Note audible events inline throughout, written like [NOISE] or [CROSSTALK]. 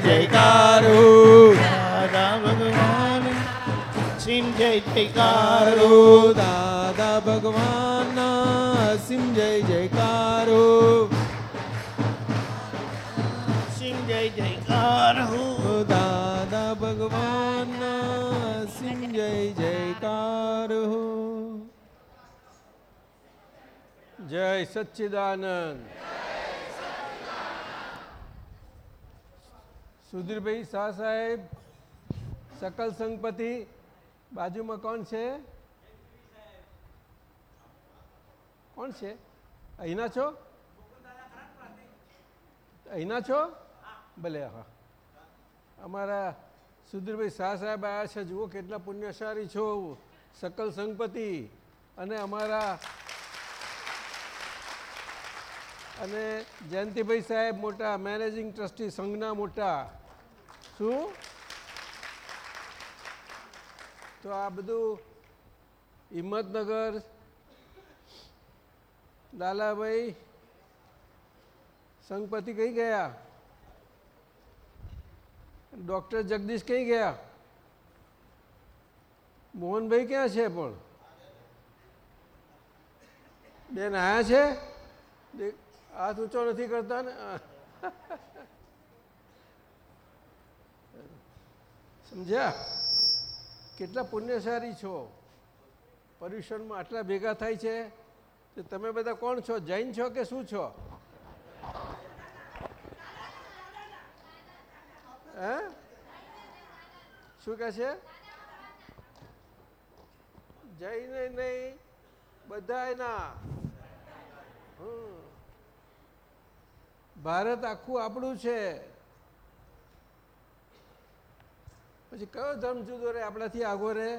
જયકારો, દાદા ભગવાન. અસીમ જય કારો જયકારો, દાદા ભગવાનના સિમ જય જયકારો. અસીમ જય જયકારો, દાદા ભગવાન સિમ જય જયકારો. જય સચ્ચિદાનંદ. સુધીરભાઈ શાહ સાહેબ, સકલ સંગપતિ બાજુમાં કોણ છે? કોણ છે? અહીંના છો? અહીંના છો? ભલે, હા. અમારા સુધીરભાઈ શાહ સાહેબ આવ્યા છે, જુઓ કેટલા પુણ્યશાળી છો. સકલ સંગપતિ અને અમારા અને જયંતિભાઈ સાહેબ મોટા, મેનેજિંગ ટ્રસ્ટી સંઘના મોટા. શું? તો આ બધું હિંમતનગર, લાલાભાઈ સંઘપતિ કઈ ગયા? ડૉક્ટર જગદીશ કઈ ગયા? મોહનભાઈ ક્યાં છે પણ? બેન આયા છે? હાથ ઊંચો નથી કરતા ને? સમજ્યા? કેટલા પુણ્યશાળી છો. પર્યુષણમાં આટલા ભેગા થાય છે. તો તમે બધા કોણ છો? જૈન છો કે શું છો? હે? શું કહે છે? જૈન નહીં બધા એના. ભારત આખું આપણું છે. પછી કયો ધર્મ જુદો રે આપણાથી આગો રે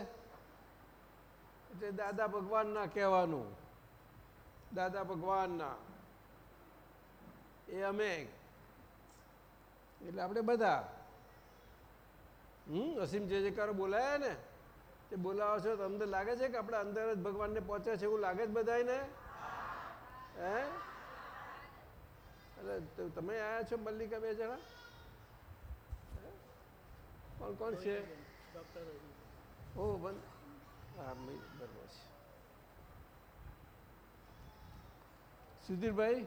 એટલે દાદા ભગવાનના કહેવાનું. દાદા ભગવાનના. એ અમે. એટલે આપણે બધા. હમ, અસીમ જે જયકારો બોલાયા ને, તે બોલાવો છો તો અંદર લાગે છે કે આપણે અંદર જ ભગવાનને પહોંચે છે એવું લાગે જ બધાને હે? એટલે તમે આયા છો મલ્લિકા બે જણા? કોણ કોણ છે? ઓ, બંધ. હા છે. સુધીરભાઈ?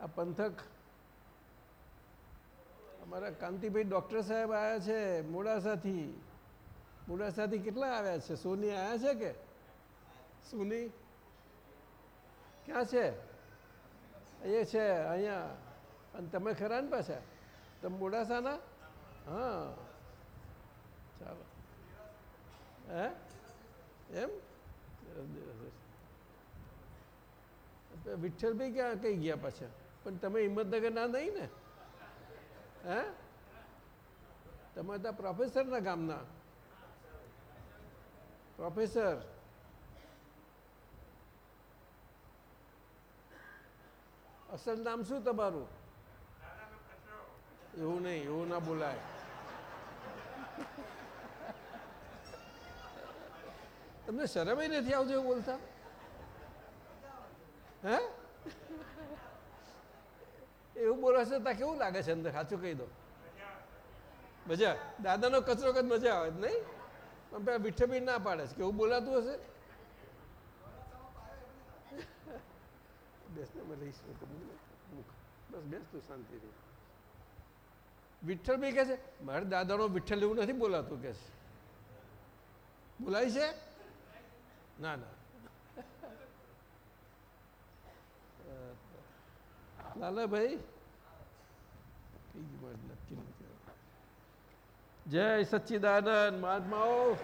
આ પંથક? અમારા કાંતિભાઈ ડૉક્ટર સાહેબ આવ્યા છે, મોડાસાથી. મોડાસાથી કેટલા આવ્યા છે? સોની આવ્યા છે કે? સોની? ક્યાં છે? અહીંયા છે, અહીંયા. અને તમે ખરા ને પાછા? તમે મોડાસાના? હા. ચાલો. હે? એમ? વિઠ્ઠલભાઈ ક્યાં કઈ ગયા પાછા? પણ તમે હિંમતનગર ના નહીં ને? હે? તમે ત્યાં પ્રોફેસરના ગામના? પ્રોફેસર અસલ નામ શું તમારું? એવું નહીં, એવું ના બોલાય. તમને શરમ નથી આવજો બોલતા? હે? એવું બોલાશે તા કેવું લાગે છે અંદર? સાચું કહી દો. મજા દાદાનો કચરો કદ મજા આવે જ નહીં? પણ પેલા વિઠ્ઠબી ના પાડે છે. કે એવું બોલાતું હશે? બેસ ને મેં લઈશ બસ બેસ તું શાંતિથી. વિઠ્ઠલ બી કહે છે? મારે દાદાનો વિઠ્ઠલ એવું નથી બોલાતું કે છે. બોલાય છે? ના ના. ગયું નથી જય સચ્ચિદાનંદ, મહાત્માઓ.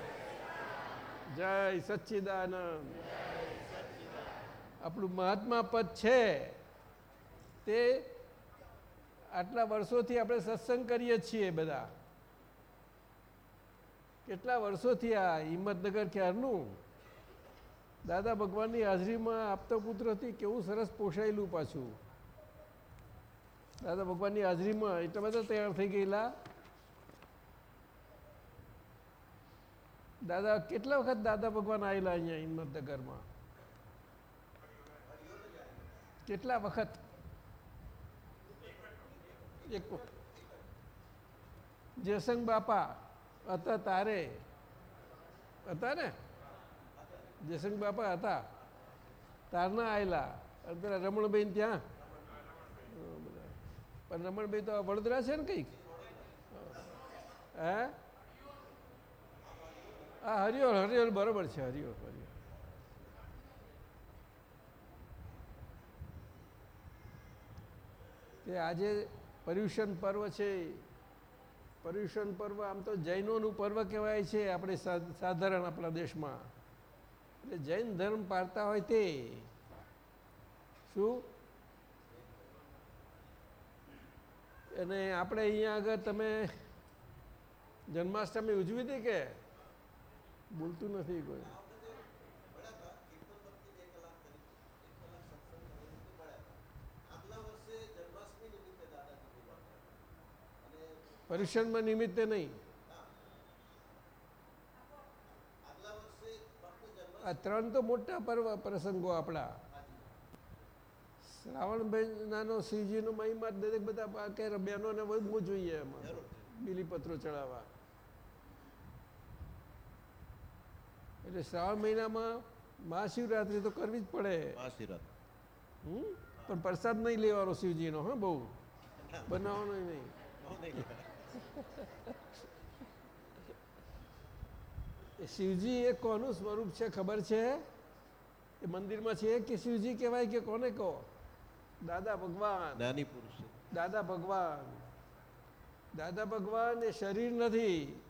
જય સચ્ચિદાનંદ. આપણું મહાત્મા પદ છે. તે આટલા વર્ષોથી આપણે સત્સંગ કરીએ છીએ બધા. કેટલા વર્ષોથી આ હિંમતનગર ક્યારનું? દાદા ભગવાનની હાજરીમાં આપતા પુત્રથી કેવું સરસ પોષાયેલું પાછું. દાદા ભગવાનની હાજરીમાં એટલા બધા તૈયાર થઈ ગયેલા. દાદા, કેટલા વખત દાદા ભગવાન આવેલા અહીંયા હિંમતનગરમાં? કેટલા વખત? જયસંગ બાપા હતા તારે? હતા ને? જયસંગ બાપા હતા. તારના આવેલા અને પેલા રમણબેન ત્યાં. પણ રમણભાઈ તો વડોદરા છે ને કંઈક? હે? હા હરિયોલ હરિયોલ બરોબર છે, હરિયોલ હરિયોલ. તે આજે પર્યુષણ પર્વ છે. પર્યુષણ પર્વ આમ તો જૈનોનું પર્વ કહેવાય છે. આપણે સાધારણ આપણા દેશમાં. એટલે જૈન ધર્મ પાળતા હોય તે. શું? અને આપણે અહીંયા આગળ તમે જન્માષ્ટમી ઉજવી હતી કે? બોલતું નથી કોઈ. પર્યુષણમાં નિમિત્તે નહીં. આ ત્રણ તો મોટા પર્વ પ્રસંગો આપણા. શ્રાવણ નાનો શ્રીજીનો મહિમા દરેક બધા કે બહેનોને વધવું જોઈએ એમાં. બીલીપત્રો ચડાવવા. એટલે શ્રાવણ મહિનામાં મહાશિવરાત્રિ તો કરવી જ પડે. હમ? પણ પ્રસાદ નહીં લેવાનો શિવજીનો હા બહુ. બનાવવાનો નહીં. એ શિવજી એ કોનું સ્વરૂપ છે ખબર છે? એ મંદિરમાં છે કે શિવજી કહેવાય કે કોને કહો? દાદા ભગવાન. નાની પુરુષ દાદા ભગવાન. દાદા ભગવાન એ શરીર નથી.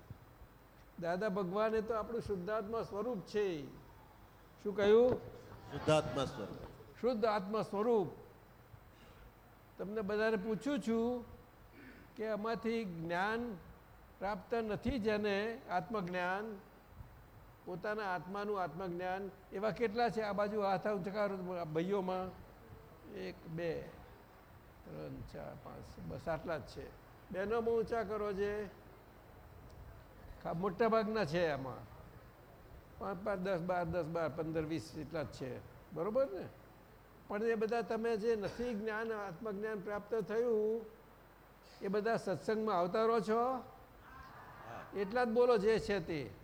દાદા ભગવાન એ તો આપણું શુદ્ધાત્મા સ્વરૂપ છે. શું કહ્યું? શુદ્ધાત્મા સ્વરૂપ. શુદ્ધ આત્મા સ્વરૂપ. તમને બધાને પૂછું છું કે આમાંથી જ્ઞાન પ્રાપ્ત નથી જેને આત્મજ્ઞાન પોતાના આત્માનું આત્મજ્ઞાન એવા કેટલા છે? આ બાજુ હાથ ચકારો ભાઈઓમાં એક બે ત્રણ ચાર પાંચ બસ આટલા જ છે. બહેનોમાં ઊંચા કરો છે મોટાભાગના મોટા ભાગના છે આમાં. પાંચ પાંચ દસ બાર દસ બાર પંદર વીસ એટલા જ છે. બરોબર ને? પણ એ બધા તમે જે નથી જ્ઞાન આત્મજ્ઞાન પ્રાપ્ત થયું એ બધા સત્સંગમાં આવતા રહો છો? એટલા જ બોલો જે છે તે.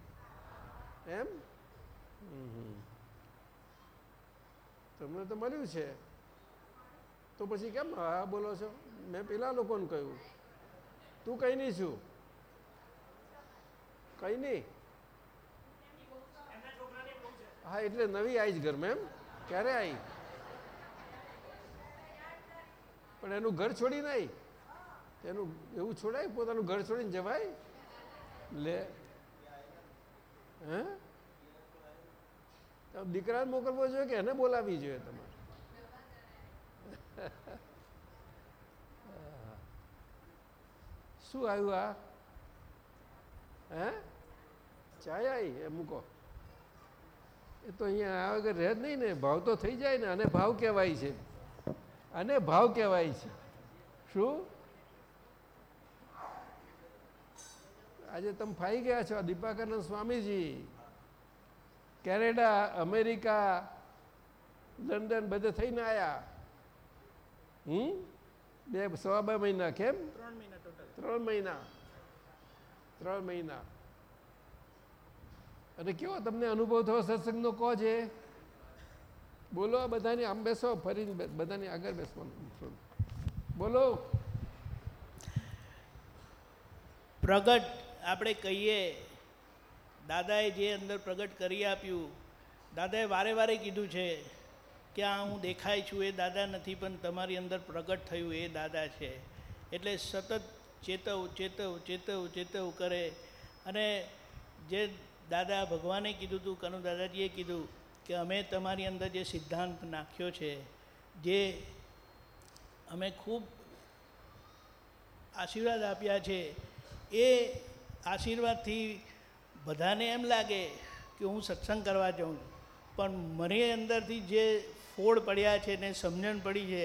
એમ. તમને તો મળ્યું છે. તો પછી કેમ હા બોલો છો? મેં પેલા લોકોને કહ્યું. તું કઈ નહીં છું? કઈ નહીં હા એટલે નવી આવી જ ઘરમાં એમ? ક્યારે આવી પણ એનું ઘર છોડી નહીં એનું એવું છોડાય? પોતાનું ઘર છોડીને જવાય? લે. હે? દીકરાને મોકલવો જોઈએ કે એને બોલાવવી જોઈએ તમારે? શું આવ્યું આ? હે? ચાય આવી? એ મૂકો. એ તો અહીંયા આ વગર રહે જ નહીં ને, ભાવ તો થઈ જાય ને, અને ભાવ કહેવાય છે. અને ભાવ કહેવાય છે. શું? આજે તમે ફાઈ ગયા છો Deepakanand Swamiji. Canada America London બધે થઈને આવ્યા હમ? બે સવા બે મહિના કેમ? ત્રણ મહિના ત્રણ મહિના. ત્રણ મહિના. અને કેવો તમને અનુભવ થયો સત્સંગનો? કહો છે બોલો આ બધાની આમ બેસો ફરીને બે- બધાની આગળ બેસવાનું બોલો. પ્રગટ આપણે કહીએ, દાદાએ જે અંદર પ્રગટ કરી આપ્યું, દાદાએ વારે વારે કીધું છે કે આ હું દેખાય છું, એ દાદા નથી, પણ તમારી અંદર પ્રગટ થયું, એ દાદા છે. એટલે સતત ચેતવ ચેતવ ચેતવ ચેતવ કરે. અને જે દાદા ભગવાને કીધું હતું કનુ દાદાજીએ કીધું કે અમે તમારી અંદર જે સિદ્ધાંત નાખ્યો છે, જે અમે ખૂબ આશીર્વાદ આપ્યા છે, એ આશીર્વાદથી બધાને એમ લાગે કે હું સત્સંગ કરવા જાઉં છું. પણ મને અંદરથી જે ફોડ પડ્યા છે ને સમજણ પડી છે,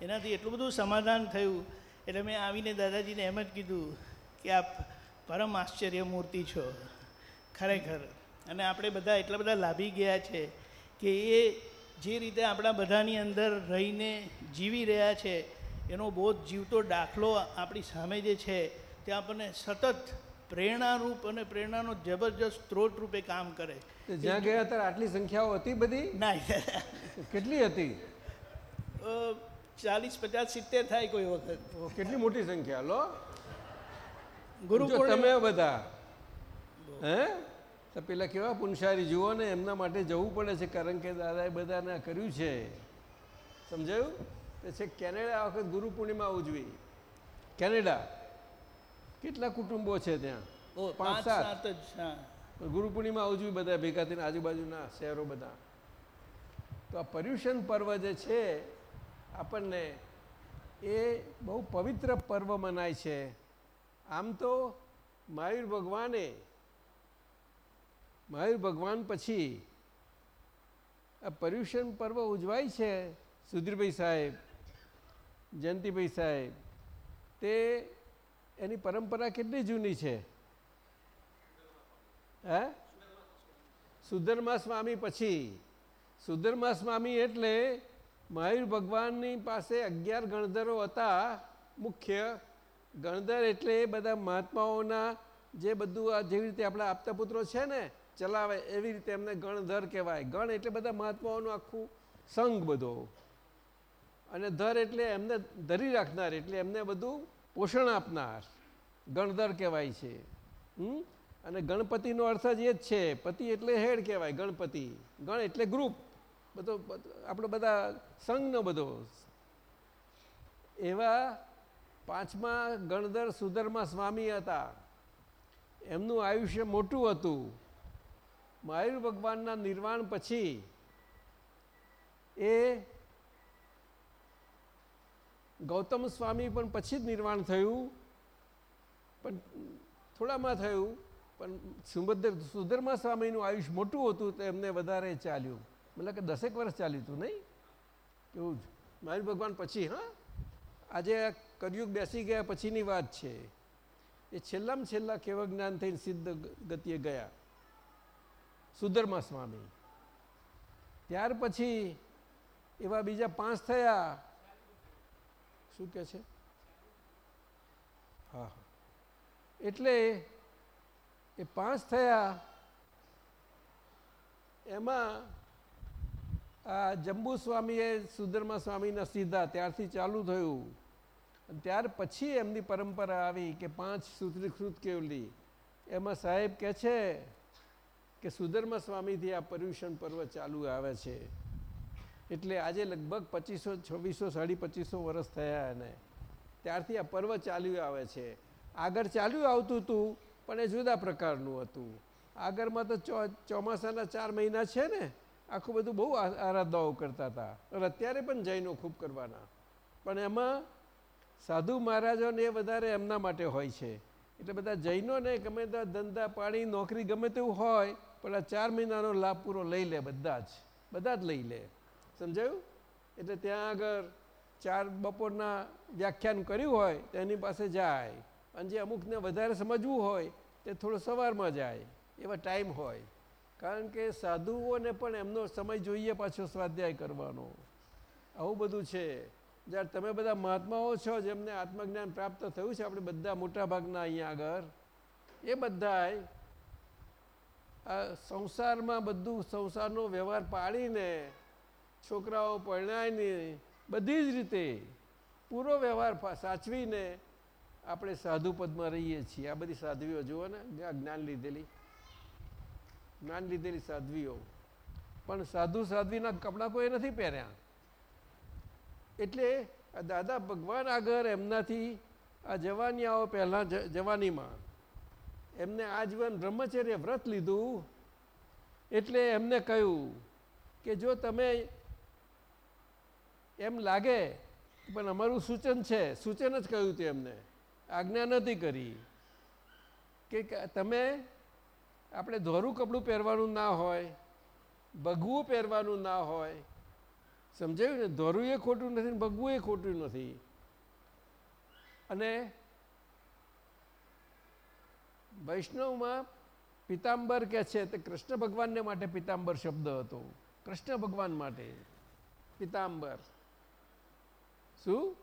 એનાથી એટલું બધું સમાધાન થયું. એટલે મેં આવીને દાદાજીને એમ જ કીધું કે આપ પરમ આશ્ચર્ય મૂર્તિ છો, ખરેખર. અને આપણે બધા એટલા બધા લાભી ગયા છે કે એ જે રીતે આપણા બધાની અંદર રહીને જીવી રહ્યા છે, એનો બહુ જીવતો દાખલો આપણી સામે જે છે, તે આપણને સતત પ્રેરણારૂપ અને પ્રેરણાનો જબરજસ્ત સ્ત્રોત રૂપે કામ કરે. જ્યાં ગયા ત્યારે આટલી સંખ્યાઓ હતી બધી? ના. કેટલી હતી? ચાલીસ પચાસ સિત્તેર થાય કોઈ વખત. કેટલી મોટી સંખ્યા લો. ગુરુ તમે બધા હે? તો પેલા કેવા પુનસારી જુઓ ને એમના માટે જવું પડે છે કારણ કે દાદાએ બધાને કર્યું છે. સમજાયું? તે છે કેનેડા આ વખત ગુરુ પૂર્ણિમા ઉજવી. કેનેડા. કેટલા કુટુંબો છે ત્યાં? પાંચ સાત. જ ગુરુ પૂર્ણિમા ઉજવી બધા ભેગા થઈને આજુબાજુના શહેરો બધા. તો આ પર્યુષણ પર્વ જે છે આપણને એ બહુ પવિત્ર પર્વ મનાય છે. આમ તો મહાવીર ભગવાને મહાવીર ભગવાન પછી આ પર્યુષણ પર્વ ઉજવાય છે સુધીરભાઈ સાહેબ જયંતિભાઈ સાહેબ. તે એની પરંપરા કેટલી જૂની છે? હે? સુધર્મા સ્વામી પછી. સુધર્મા સ્વામી એટલે મહાવીર ભગવાનની પાસે અગિયાર ગણધરો હતા, મુખ્ય ગણધર એટલે એ બધા મહાત્માઓના જે બધું આ જેવી રીતે આપણા આપતા પુત્રો છે ને, ચલાવે એવી રીતે એમને ગણધર કહેવાય. ગણ એટલે બધા મહાત્માઓનું આખું સંઘ બધો. અને ધર એટલે એમને ધરી રાખનાર એટલે એમને બધું પોષણ આપનાર, ગણધર કહેવાય છે? અને ગણપતિનો અર્થ જ એ જ છે, પતિ એટલે હેડ કહેવાય, ગણપતિ. ગણ એટલે ગ્રુપ બધો, આપણે બધા સંઘનો બધો. એવા પાંચમા ગણધર સુધર્મા સ્વામી હતા. એમનું આયુષ્ય મોટું હતું. મહાવીર ભગવાનના નિર્વાણ પછી એ ગૌતમ સ્વામી પણ પછી જ નિર્વાણ થયું. પણ થોડામાં થયું, પણ સુભદ્ર, સુધર્મા સ્વામીનું આયુષ્ય મોટું હતું તો એમને વધારે ચાલ્યું. મતલબ કે દસેક વર્ષ ચાલ્યું હતું, નહીં? એવું જ. મહાવીર ભગવાન પછી, હા? આજે આ કળિયુગ બેસી ગયા પછીની વાત છે. એ છેલ્લામાં છેલ્લા કેવા જ્ઞાન થઈને સિદ્ધ ગતિએ ગયા. સુધર્મા સ્વામી. ત્યાર પછી એવા બીજા પાંચ થયા. શું કે છે? હા એટલે એ પાંચ થયા, એમાં આ જંબુ સ્વામીએ સુધર્મા સ્વામીના સીધા ત્યારથી ચાલુ થયું. અને ત્યાર પછી એમની પરંપરા આવી કે પાંચ સૂત્રીકૃત કેવલી. એમાં સાહેબ કહે છે કે સુધર્મા સ્વામીથી આ પર્યુષણ પર્વ ચાલુ આવે છે. એટલે આજે લગભગ પચીસો, છવ્વીસો, સાડી પચીસો વર્ષ થયા એને ત્યારથી આ પર્વ ચાલ્યું આવે છે. આગળ ચાલ્યું આવતું હતું પણ એ જુદા પ્રકારનું હતું. આગળમાં તો ચોમાસાના ચાર મહિના છે ને, આખું બધું બહુ આરાધાઓ કરતા હતા. અને અત્યારે પણ જૈનો ખૂબ કરવાના. પણ એમાં સાધુ મહારાજોને એ વધારે એમના માટે હોય છે. એટલે બધા જૈનોને ગમે ત્યાં ધંધા પાણી, નોકરી ગમે તેવું હોય, પણ આ ચાર મહિનાનો લાભ પૂરો લઈ લે બધા જ. બધા જ લઈ લે. સમજાયું? એટલે ત્યાં આગળ ચાર બપોરના વ્યાખ્યાન કર્યું હોય, તો એની પાસે જાય. અને જે અમુકને વધારે સમજવું હોય, તે થોડું સવારમાં જાય. એવા ટાઈમ હોય. કારણ કે સાધુઓને પણ એમનો સમય જોઈએ પાછો સ્વાધ્યાય કરવાનો. આવું બધું છે. જ્યારે તમે બધા મહાત્માઓ છો, જેમને આત્મજ્ઞાન પ્રાપ્ત થયું છે, આપણે બધા મોટા ભાગના અહીંયા આગળ, એ બધાય સંસારમાં બધું સંસારનો વ્યવહાર પાડીને છોકરાઓ પરણાયને બધી જ રીતે પૂરો વ્યવહાર સાચવીને આપણે સાધુ પદમાં રહીએ છીએ. આ બધી સાધ્વીઓ જુઓ ને જ્ઞાન લીધેલી જ્ઞાન લીધેલી સાધ્વીઓ. પણ સાધુ સાધ્વીના કપડાં કોઈ નથી પહેર્યા. એટલે દાદા ભગવાન આગળ એમનાથી આ જવાનિયાઓ પહેલાં જવાનીમાં એમને આજીવન બ્રહ્મચર્ય વ્રત લીધું. એટલે એમને કહ્યું કે જો તમે એમ લાગે, પણ અમારું સૂચન છે, સૂચન જ કહ્યું હતું એમને. આજ્ઞા નથી કરી. કે તમે, આપણે ધોરું કપડું પહેરવાનું ના હોય, ભગવું પહેરવાનું ના હોય, સમજાયું ને? ધોરું એ ખોટું નથી ભગવું એ ખોટું નથી. અને વૈષ્ણવમાં પિતાંબર કે છે, તે કૃષ્ણ ભગવાનને માટે પિતાંબર શબ્દ હતો. કૃષ્ણ ભગવાન માટે પિતાંબર. શું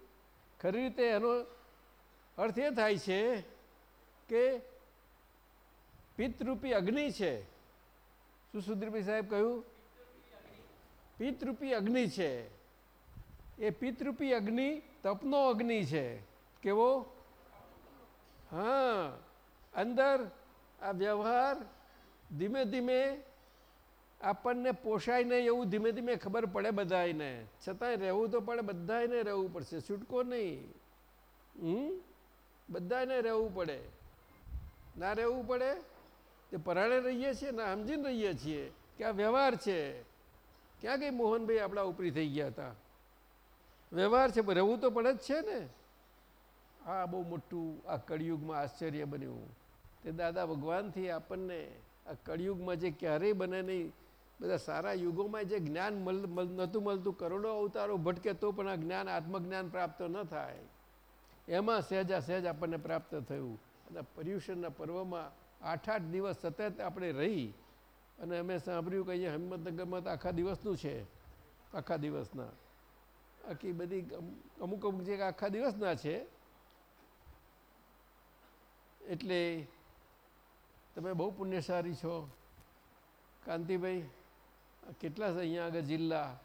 ખરી રીતે એનો અર્થ એ થાય છે કે પિતૃપી અગ્નિ છે. શું સુધીરભાઈ સાહેબ કહ્યું? પિતૃપી અગ્નિ છે. એ પિતૃપી અગ્નિ તપનો અગ્નિ છે. કેવો? હા. અંદર આ વ્યવહાર ધીમે ધીમે આપણને પોષાય નહીં એવું ધીમે ધીમે ખબર પડે બધાને છતાંય રહેવું તો પડે બધાને રહેવું પડશે. છૂટકો નહીં. હમ? બધાને રહેવું પડે. ના રહેવું પડે તે પરાણે રહીએ છીએ, ના સમજીને રહીએ છીએ કે આ વ્યવહાર છે. ક્યાં ગઈ મોહનભાઈ આપણા ઉપરી થઈ ગયા હતા? વ્યવહાર છે રહેવું તો પડે જ છે ને. આ બહુ મોટું, આ કળિયુગમાં આશ્ચર્ય બન્યું. તે દાદા ભગવાનથી આપણને આ કળિયુગમાં જે ક્યારેય બને નહીં બધા સારા યુગોમાં જે જ્ઞાન નહોતું મળતું, કરોડો અવતારો ભટકે તો પણ આ જ્ઞાન, આત્મજ્ઞાન પ્રાપ્ત ન થાય. એમાં સહેજા સહેજ આપણને પ્રાપ્ત થયું. અને પર્યુષણના પર્વમાં આઠ આઠ દિવસ સતત આપણે રહી. અને અમે સાંભળ્યું કે અહીંયા હિંમતનગરમાં તો આખા દિવસનું છે. આખા દિવસના. આખી બધી અમુક અમુક જે આખા દિવસના છે. એટલે તમે બહુ પુણ્યશાળી છો. કાંતિભાઈ કેટલા અહીંયા આગળ જિલ્લા?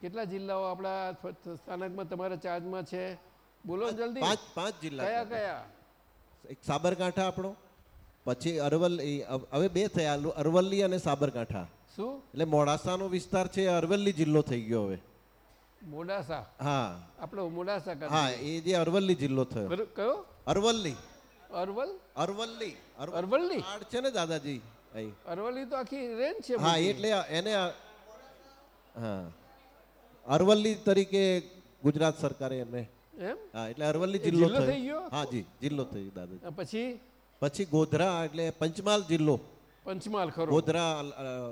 કેટલા જિલ્લાઓ આપણા સ્થાનકમાં તમારા ચાર્જમાં છે? બોલો જલ્દી. પાંચ પાંચ જિલ્લા કયા કયા? એક સાબરકાંઠા આપણો પછી અરવલ્લી હવે બે થયા અરવલ્લી અને સાબરકાંઠા. શું? એટલે મોડાસાનો વિસ્તાર છે અરવલ્લી જિલ્લો થઈ ગયો હવે. મોડાસા? હા. આપણો મોડાસા હા એ જે અરવલ્લી જિલ્લો થયો. કયો- અરવલ્લી. અરવલ? અરવલ્લી. અરવલ્લી? છે ને દાદાજી? અરવલ્લી તો આખી રેન્જ છે હા એટલે એને હા. અરવલ્લી તરીકે ગુજરાત સરકારે એને એમ? હા એટલે અરવલ્લી જિલ્લો થઈ ગયો? હા જી જિલ્લો થયો દાદા પછી? પછી ગોધરા એટલે પંચમહાલ જિલ્લો. પંચમહાલ ખરો. ગોધરા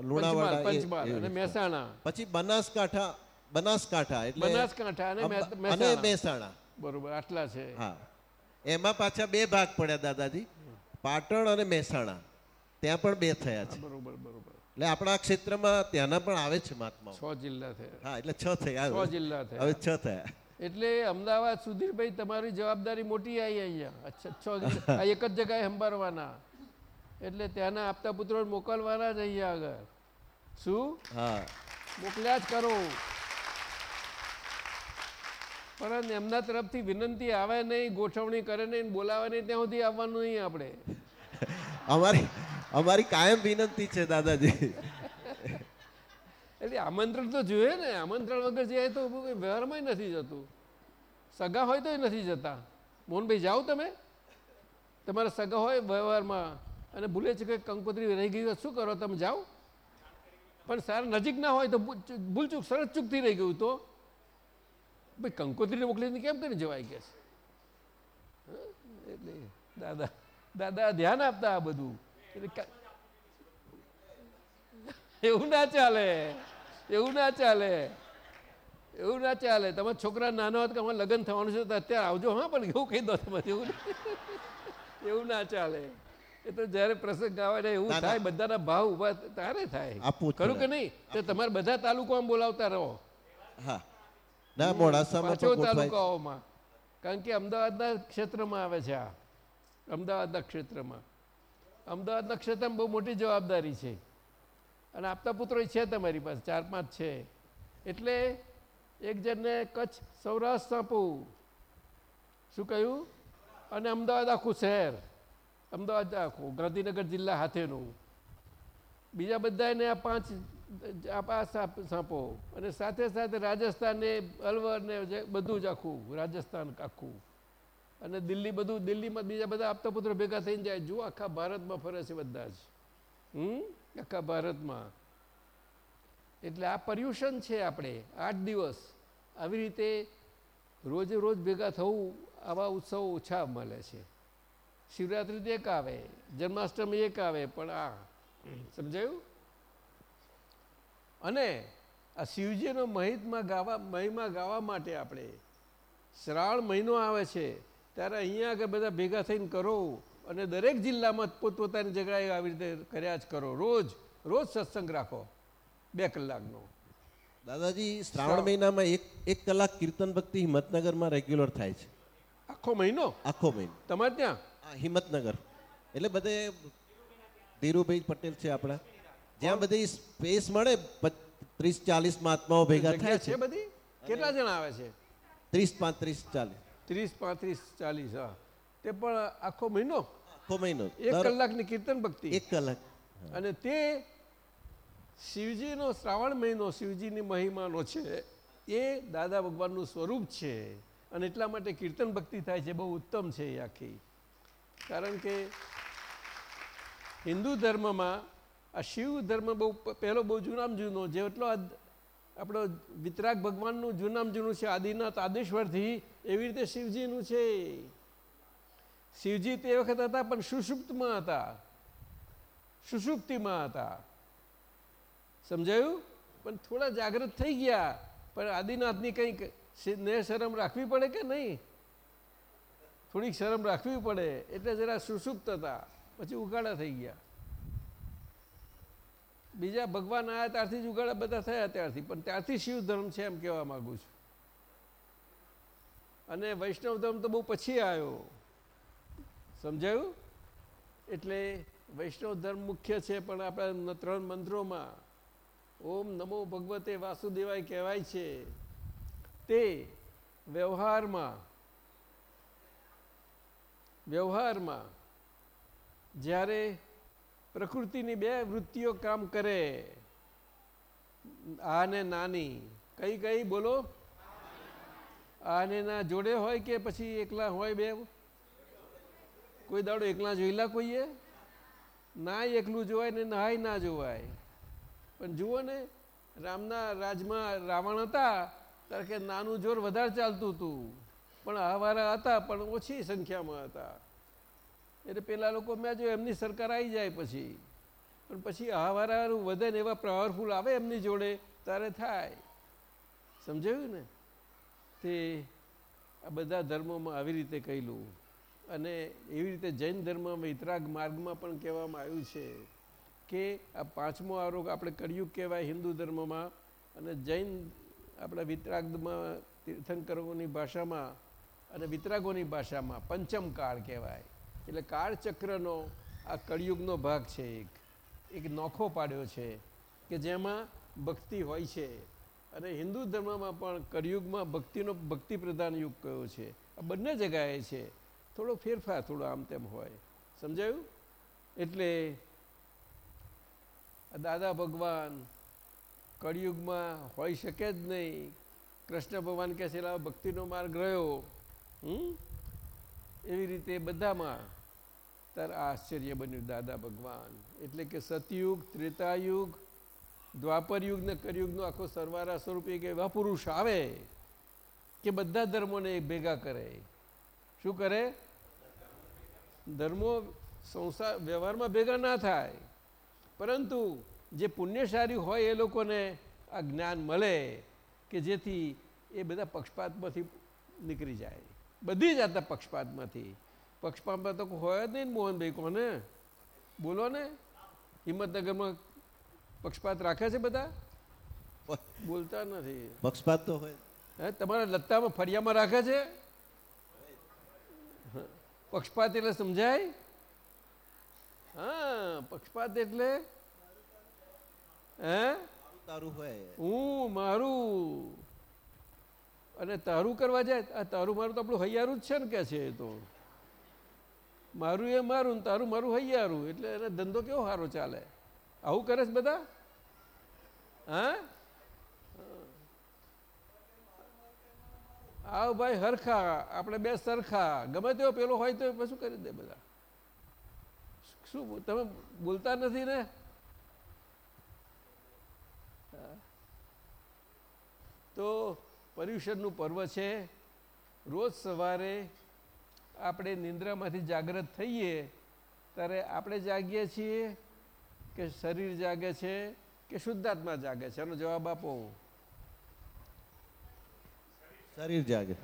લુણાવાડા પંચમહાલ અને મહેસાણા. પછી બનાસકાંઠા બનાસકાંઠા એટલે બનાસકાંઠા અને મહેસાણા. બરોબર આટલા છે. હા. એમાં પાછા બે ભાગ પડ્યા દાદાજી. પાટણ અને મહેસાણા. ત્યાં પણ બે થયા છે. બરોબર બરોબર. એટલે આપણા ક્ષેત્રમાં ત્યાંના પણ આવે છે મહાત્મા છ જિલ્લા થયા. હા એટલે છ થયા. છ જિલ્લા થયા. હવે છ થયા. એટલે અમદાવાદ સુધીરભાઈ તમારી જવાબદારી મોટી આવી અહીંયા. અચ્છા છ આ એક જ જગ્યાએ સંભાળવાના. એટલે ત્યાંના આપતા પુત્રો મોકલવાના જ અહીંયા આગળ. શું? હા. મોકલ્યા જ કરો. પરંતુ એમના તરફથી વિનંતી આવે નહીં ગોઠવણી કરે નહીં બોલાવે નહીં ત્યાં સુધી આવવાનું નહીં આપણે. અમારી અમારી કાયમ વિનંતી છે દાદાજી. એટલે આમંત્રણ તો જોઈએ ને, આમંત્રણ વગર જાય તો વ્યવહારમાં નથી જતું. સગા હોય તોય નથી જતા. મોહનભાઈ, જાઓ તમે. તમારા સગા હોય વ્યવહારમાં. અને ભૂલે છે કે કંકોત્રી રહી ગઈ શું કરો તમે? જાઓ. પણ સારા નજીક ના હોય તો ભૂલચૂક સરસ ચૂકથી રહી ગયું તો. ભાઈ, કંકોત્રીને મોકલીને કેમ કરીને જવાય કે એટલે દાદા દાદા ધ્યાન આપતા આ બધું. એવું ના ચાલે એવું ના ચાલે એવું ના ચાલે. તમે છોકરા નાના હતા કે અમારે લગ્ન થવાનું છે તો અત્યારે આવજો હા પણ એવું કહી દો તમે એવું એવું ના ચાલે. એ તો જ્યારે પ્રસંગ આવે ને એવું. થાય બધાના ભાવ ઊભા તારે થાય. ખરું કે નહીં? તો તમારે બધા તાલુકામાં બોલાવતા રહો. હા. ના મોડાસામાં તાલુકાઓમાં. કારણ કે અમદાવાદના ક્ષેત્રમાં આવે છે આ. અમદાવાદના ક્ષેત્રમાં. અમદાવાદના ક્ષેત્રમાં બહુ મોટી જવાબદારી છે. અને આપતા પુત્રો છે તમારી પાસે, ચાર પાંચ છે. એટલે એક જણને કચ્છ સૌરાષ્ટ્ર આપવું શું કહ્યું? અને અમદાવાદ આખું શહેર. અમદાવાદ આખું, ગાંધીનગર જિલ્લા હાથેનું. બીજા બધાને આ પાંચ આ પાંચ સાપ- અને સાથે સાથે રાજસ્થાન ને અલવર ને જે બધું જ આખું, રાજસ્થાન આખું. અને દિલ્હી બધું, દિલ્હીમાં બીજા બધા આપતા પુત્ર ભેગા થઈને જાય જુઓ આખા ભારતમાં ફરે છે બધા જ. હમ? આખા ભારતમાં. એટલે આ પર્યુષણ છે આપણે, આઠ દિવસ. આવી રીતે રોજે રોજ ભેગા થવું, આવા ઉત્સવો ઓછા મળે છે. શિવરાત્રિ એક આવે, જન્માષ્ટમી એક આવે, પણ આ, સમજાયું? અને આ શિવજીનો મહિતમાં ગાવા, મહિમા ગાવા માટે આપણે શ્રાવણ મહિનો આવે છે. ત્યારે અહીંયા આગળ બધા ભેગા થઈને કરો અને દરેક જિલ્લામાં પોતપોતાની જગ્યાએ આવી રીતે કર્યા જ કરો. રોજ રોજ સત્સંગ રાખો. બે કલાકનો. દાદાજી શ્રાવણ મહિનામાં એક એક કલાક કીર્તન ભક્તિ હિંમતનગરમાં રેગ્યુલર થાય છે. આખો મહિનો? આખો મહિનો. તમારે ત્યાં? હિંમતનગર. એટલે બધે ધીરુભાઈ પટેલ છે આપણા. જ્યાં બધી સ્પેસ મળે ત્રીસ ચાલીસ મહાત્માઓ ભેગા થાય છે છે. બધી? કેટલા જણા આવે છે? ત્રીસ પાંત્રીસ ચાલીસ. ત્રીસ પાંત્રીસ ચાલીસ હા. તે પણ આખો મહિનો? આખો મહિનો. એક કલાકની કીર્તન ભક્તિ. એક કલાક. અને તે શિવજીનો શ્રાવણ મહિનો શિવજીની મહિમાનો છે એ દાદા ભગવાનનું સ્વરૂપ છે. અને એટલા માટે કીર્તન ભક્તિ થાય છે બહુ ઉત્તમ છે એ આખી. કારણ કે હિન્દુ ધર્મમાં આ શિવ ધર્મ બહુ પહેલો બહુ જૂનામ જૂનો જેટલો આપણો વિતરાગ ભગવાનનું જૂનામ જૂનું છે, આદિનાથ આદેશ્વરથી એવી રીતે શિવજીનું છે. શિવજી તે વખત હતા, પણ સુષુપ્તમાં હતા. સુષુપ્તિમાં હતા. સમજાયું? પણ થોડા જાગૃત થઈ ગયા. પણ આદિનાથની કંઈક ને શરમ રાખવી પડે કે નહીં? થોડીક શરમ રાખવી પડે. એટલે જરા સુષુપ્ત હતા. પછી ઉગાડા થઈ ગયા. બીજા ભગવાન આવ્યા ત્યારથી જ ઉગાડા બધા થયા ત્યારથી. પણ ત્યારથી શિવ ધર્મ છે એમ કહેવા માગું છું. અને વૈષ્ણવ ધર્મ તો બહુ પછી આવ્યો. સમજાયું? એટલે વૈષ્ણવ ધર્મ મુખ્ય છે પણ આપણા ત્રણ મંત્રોમાં ઓમ નમો ભગવતે વાસુદેવાય કહેવાય છે. તે વ્યવહારમાં વ્યવહારમાં જ્યારે પ્રકૃતિની બે વૃત્તિઓ કામ કરે. આ ને નાની. કઈ કઈ બોલો? આને ના જોડે હોય કે પછી એકલા હોય બે? કોઈ દાડો એકલા જોયેલા કોઈએ? ના એકલું જોવાય ને નાય ના જોવાય. પણ જુઓ ને, રામના રાજમાં રાવણ હતા, ત્યારે કે નાનું જોર વધારે ચાલતું હતું. પણ આવારા હતા, પણ ઓછી સંખ્યામાં હતા. એટલે પેલા લોકો મેં જો એમની સરકાર આવી જાય પછી. પણ પછી આવારાનું વધે ને એવા પાવરફુલ આવે એમની જોડે, ત્યારે થાય. સમજાયું ને? તે આ બધા ધર્મોમાં આવી રીતે કહેલું. અને એવી રીતે જૈન ધર્મ વૈતરાગ માર્ગમાં પણ કહેવામાં આવ્યું છે કે આ પાંચમો આરોગ આપણે કળિયુગ કહેવાય હિન્દુ ધર્મમાં અને જૈન આપણા વિતરાગમાં તીર્થંકરોની ભાષામાં અને વિતરાગોની ભાષામાં પંચમ કાળ કહેવાય. એટલે કાળચક્રનો આ કળિયુગનો ભાગ છે એક. એક નોખો પાડ્યો છે કે જેમાં ભક્તિ હોય છે. અને હિન્દુ ધર્મમાં પણ કળિયુગમાં ભક્તિનો ભક્તિ પ્રધાન યુગ કયો છે? આ બંને જગાએ છે. થોડો ફેરફાર થોડો આમ તેમ હોય. સમજાયું? એટલે દાદા ભગવાન કળિયુગમાં હોઈ શકે જ નહીં. કૃષ્ણ ભગવાન કહે છે ભક્તિનો માર્ગ રહ્યો. હમ? એવી રીતે બધામાં તાર આશ્ચર્ય બન્યું, દાદા ભગવાન, એટલે કે સતયુગ, ત્રેતાયુગ દ્વાપરયુગ ને કરયુગનો આખો સરવારા સ્વરૂપે એક એવા પુરુષ આવે કે બધા ધર્મોને ભેગા કરે? શું કરે? ધર્મો સંસાર, વ્યવહારમાં ભેગા ના થાય. પરંતુ જે પુણ્યશાળી હોય એ લોકોને આ જ્ઞાન મળે કે જેથી એ બધા પક્ષપાતમાંથી નીકળી જાય. બધી જાતના પક્ષપાતમાંથી. પક્ષપાતમાં તો હોય જ નહીં મોહનભાઈ કોને? બોલો ને. હિંમતનગરમાં પક્ષપાત રાખે છે બધા? બોલતા નથી. પક્ષપાત તો હોય હે તમારા લત્તામાં ફરિયામાં રાખે છે? પક્ષપાત એટલે સમજાય? હા પક્ષપાત એટલે? હે? તારું હોય. હું મારું. અને તારું કરવા જાય, આ તારું મારું તો આપણું હૈયારું જ છે ને કે છે એ તો. મારું એ મારું ને તારું મારું હૈયારું, એટલે એને ધંધો કેવો સારો ચાલે? આવું કરે છે બધા? હા? આવ ભાઈ હરખા, આપણે બે સરખા, ગમે તેવો પેલો હોય તો શું કરી દે બધા? શું તમે બોલતા નથી ને? તો પર્યુષણનું પર્વ છે. રોજ સવારે આપણે નિંદ્રામાંથી જાગૃત થઈએ ત્યારે આપણે જાગીએ છીએ કે શરીર જાગે છે કે શુદ્ધાત્મા જાગે છે? એનો જવાબ આપો. શરીર જાગે.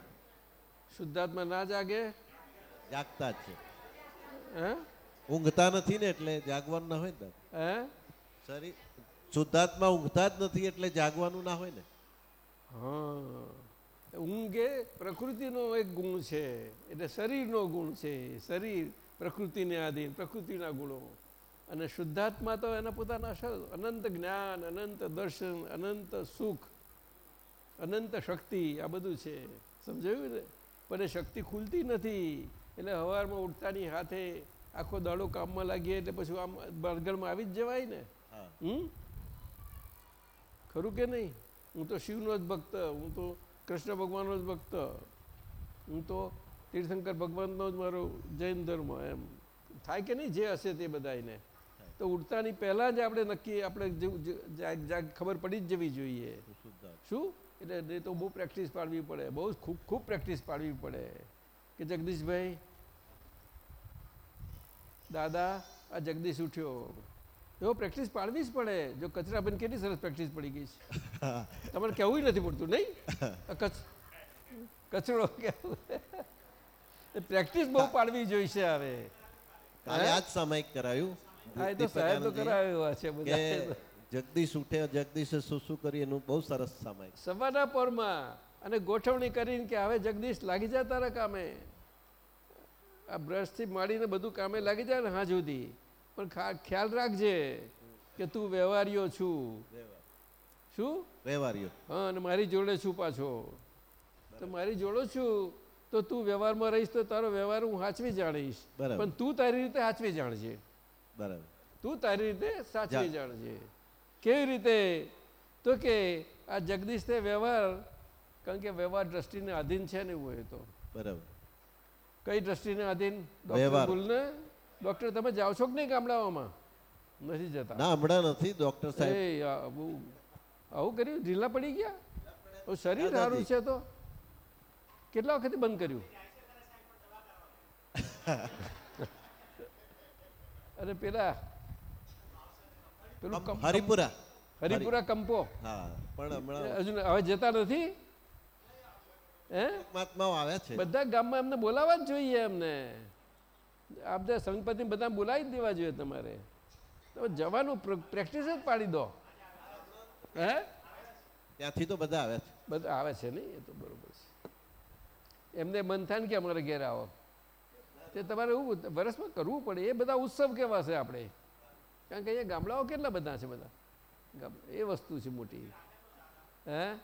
શુદ્ધાત્મા ના જાગે? જાગતા જ છે. હે? ઊંઘતા નથી ને એટલે જાગવાનું ના હોય ને. હે? શરીર શુદ્ધાત્મા ઊંઘતા જ નથી એટલે જાગવાનું ના હોય ને. હા ઊંઘ એ પ્રકૃતિનો એક ગુણ છે એટલે શરીરનો ગુણ છે શરીર પ્રકૃતિને આધીન પ્રકૃતિના ગુણો અને શુદ્ધાત્મા તો એના પોતાના અનંત જ્ઞાન અનંત દર્શન અનંત સુખ અનંત શક્તિ આ બધું છે સમજાયું ને પણ એ શક્તિ ખુલતી નથી એટલે હવારમાં ઉઠતાની હાથે આખો દાડો કામમાં લાગીએ એટલે પછી આમ બરગરમાં આવી જ જવાય ને હમ ખરું કે નહીં હું તો શિવનો જ ભક્ત, હું તો કૃષ્ણ ભગવાનનો જ ભક્ત, હું તો તીર્થંકર ભગવાનનો જ મારો જૈન ધર્મ એમ. થાય કે નહીં જે હશે તે બધાને તો ઉડતાની પહેલાં જ આપણે નક્કી, આપણે ખબર પડી જ જવી જોઈએ. શું? એટલે એ તો બહુ પ્રેક્ટિસ પાડવી પડે. બહુ ખૂબ ખૂબ પ્રેક્ટિસ પાડવી પડે. કે જગદીશભાઈ, દાદા, આ જગદીશ ઉઠ્યો. એવો પ્રેક્ટિસ પાડવી જ પડે જો કચરાબેન કેટલી સરસ પ્રેક્ટિસ પડી ગઈ છે. તમારે કહેવું નથી પડતું નહીં? કચરો પ્રેક્ટિસ બહુ પાડવી જોઈશે હવે. સામાયિક કરાયું. જગદીશ ઉઠે જગદીશે શું શું કરી એનું બહુ સરસ સામાયિક સવારના પોરમાં અને ગોઠવણી કરીને કે હવે જગદીશ લાગી જાય તારા કામે. આ બ્રશથી માંડીને બધું કામે લાગી જાય ને હા સુધી પણ ખ્યાલ રાખજે કે તું વ્યવહારીઓ છું. શું? વ્યવહારીઓ હા અને મારી જોડે છું પાછો. તો મારી જોડો છું તો તું વ્યવહારમાં રહીશ તો તારો વ્યવહાર હું સાચવી જાણીશ. પણ તું તારી રીતે સાચવી જાણજે. બરાબર. તું તારી રીતે સાચવી જાણજે. કેવી રીતે? તો કે આ જગદીશ તે વ્યવહાર કારણ કે વ્યવહાર દ્રષ્ટિને આધીન છે ને એવું હોય તો. બરાબર. કઈ દ્રષ્ટિને આધીન? ભૂલ વ્યવહાર. ડોક્ટર તમે જાઓ છો કે નહીં ગામડાઓમાં? નથી જતા. ના હમણાં નથી ડોક્ટર સાહેબ. આવું કર્યું? ઢીલા પડી ગયા? શરીર સારું છે તો? કેટલા વખતે બંધ કર્યું? [LAUGHS] અરે પેલા પેલું હરિપુરા. હરિપુરા કંપો. હજુ હવે જતા નથી? હે? મહાત્માઓ આવ્યા છે. બધા ગામમાં એમને બોલાવવા જ જોઈએ એમને. આ બધા સંગપતિ બધા બોલાવી દેવા જોઈએ તમારે. તમે જવાનું પ્રેક્ટિસ જ પાડી દો. હે? ત્યાંથી તો બધા આવે છે. બધા આવે છે નહીં એ તો બરોબર છે. એમને મન થાય ને કે અમારે ઘેર આવો. તે તમારે એવું વરસમાં કરવું પડે. એ બધા ઉત્સવ કેવા છે આપણે? કારણ કે અહીંયા ગામડાઓ કેટલા બધા છે બધા? એ વસ્તુ છે મોટી. હે?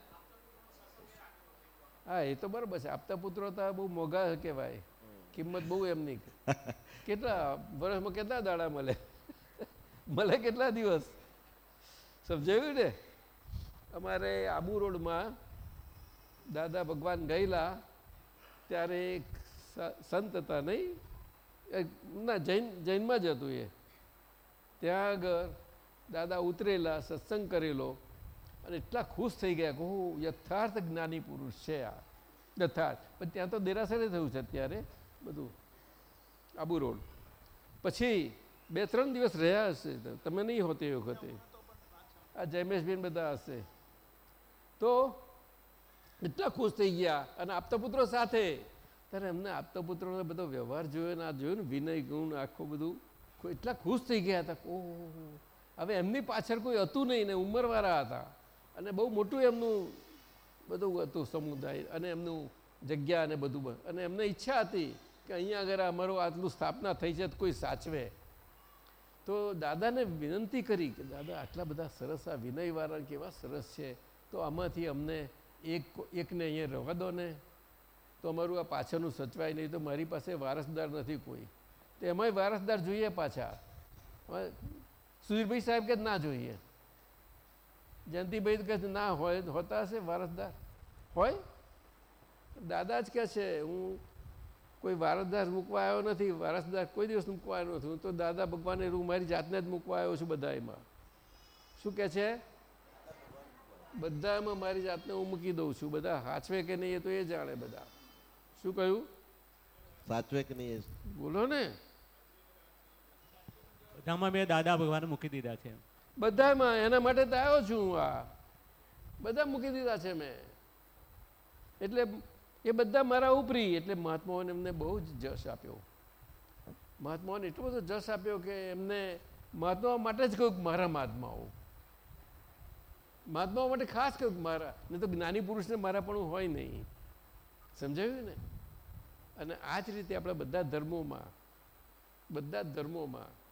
હા એ તો બરોબર છે. આપતા પુત્રો તો બહુ મોંઘા કહેવાય કિંમત બહુ એમની કેટલા વર્ષમાં કેટલા દાડા મળે? મળે કેટલા દિવસ? સમજાયું ને? અમારે આબુ રોડમાં દાદા ભગવાન ગયેલા, ત્યારે એક સંત હતા નહીં? ના, જૈન, જૈનમાં જ હતું એ. ત્યાં આગળ દાદા ઉતરેલા, સત્સંગ કરેલો, અને એટલા ખુશ થઈ ગયા કે હું યથાર્થ જ્ઞાની પુરુષ છે આ. યથાર્થ. પણ ત્યાં તો દેરાસરે થયું છે અત્યારે. બધું આબુ રોડ. પછી બે, ત્રણ દિવસ રહ્યા હશે. તમે નહીં હોતે એ વખતે. આ જયમેશબેન બધા હશે. તો એટલા ખુશ થઈ ગયા. અને આપતા પુત્રો સાથે. ત્યારે એમને આપતા પુત્રોનો બધો વ્યવહાર જોયો ને આ જોયું ને વિનય ગુણ, આખું બધું. એટલા ખુશ થઈ ગયા હતા ઓહો હવે એમની પાછળ કોઈ હતું નહીં ને ઉંમરવાળા હતા. અને બહુ મોટું એમનું બધું હતું સમુદાય અને એમનું જગ્યા અને બધું અને એમને ઈચ્છા હતી કે અહીંયા આગળ અમારું આટલું સ્થાપના થઈ છે કોઈ સાચવે. તો દાદાને વિનંતી કરી કે દાદા આટલા બધા સરસ આ વિનયવાળા કેવા સરસ છે. તો આમાંથી અમને એક એકને અહીંયા રહેવા દો ને. તો અમારું આ પાછળનું સચવાય નહીં તો મારી પાસે વારસદાર નથી કોઈ. તો એમાંય વારસદાર જોઈએ પાછા. સુધીરભાઈ સાહેબ કે ના જોઈએ? જયંતિભાઈ કે ના, હોય, હોતા હશે વારસદાર. હોય? દાદા જ કહે છે, હું કોઈ વારસદાર મૂકવા આવ્યો નથી વારસદાર કોઈ દિવસ મૂકવા આવ્યો નથી. હું તો દાદા ભગવાને હું મારી જાતને જ મૂકવા આવ્યો છું બધા એમાં. શું કહે છે? બધામાં મારી જાતને હું મૂકી દઉં છું. બધા હાચવે કે નહીં એ તો એ જાણે બધા. શું કહ્યું? સાચવે કે નહીં બોલો ને. બધામાં મેં દાદા ભગવાન મૂકી દીધા છે બધામાં એના માટે તો આવ્યો છું હું આ. બધા મૂકી દીધા છે મેં. એટલે એ બધા મારા ઉપરી. એટલે મહાત્માઓને એમને બહુ જ જશ આપ્યો. મહાત્માઓને એટલો બધો જશ આપ્યો કે એમને મહાત્માઓ માટે જ કહ્યું મારા મહાત્માઓ. મહાત્માઓ માટે ખાસ કહ્યું મારા. નહીં તો જ્ઞાની પુરુષને મારા પણ હોય નહીં. સમજાયું ને? અને આ જ રીતે આપણા બધા ધર્મોમાં બધા ધર્મોમાં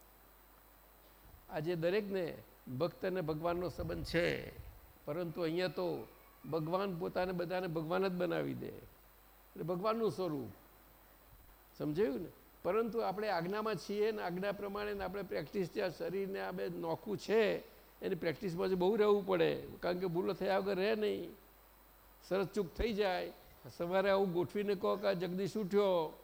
આજે દરેકને ભક્ત અને ભગવાનનો સંબંધ છે. પરંતુ અહીંયા તો ભગવાન પોતાને બધાને ભગવાન જ બનાવી દે. એટલે ભગવાનનું સ્વરૂપ. સમજાયું ને? પરંતુ આપણે આજ્ઞામાં છીએ ને આજ્ઞા પ્રમાણે આપણે પ્રેક્ટિસ ત્યાં શરીરને આ બે નોખું છે એની પ્રેક્ટિસમાં બહુ રહેવું પડે. કારણ કે ભૂલો થયા વગર રહે નહીં. સરસ ચૂક થઈ જાય. સવારે આવું ગોઠવીને કહો કે જગદીશ ઉઠ્યો.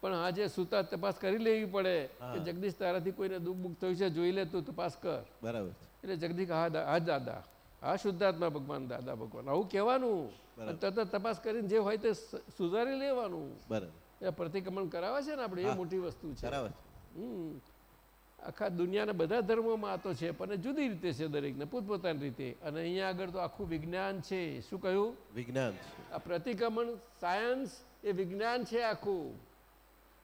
પણ આજે સુતા તપાસ કરી લેવી પડે કે જગદીશ તારાથી કોઈને દુઃખ બુઃખ થયું છે જોઈ લે તું તપાસ કર. બરાબર. એટલે જગદીશ હા હા દાદા. હા શુદ્ધાત્મા ભગવાન દાદા ભગવાન. આવું કહેવાનું. તરત તપાસ કરીને જે હોય તે સુધારી લેવાનું. બરાબર. પ્રતિક્રમણ કરાવે છે ને આપણે એ મોટી વસ્તુ છે. આખા દુનિયાના બધા ધર્મોમાં આ તો છે પણ જુદી રીતે છે દરેકને પોતપોતાની રીતે. અને અહીંયા આગળ તો આખું વિજ્ઞાન છે. શું કહ્યું? વિજ્ઞાન છે. આ પ્રતિક્રમણ સાયન્સ એ વિજ્ઞાન છે આખું.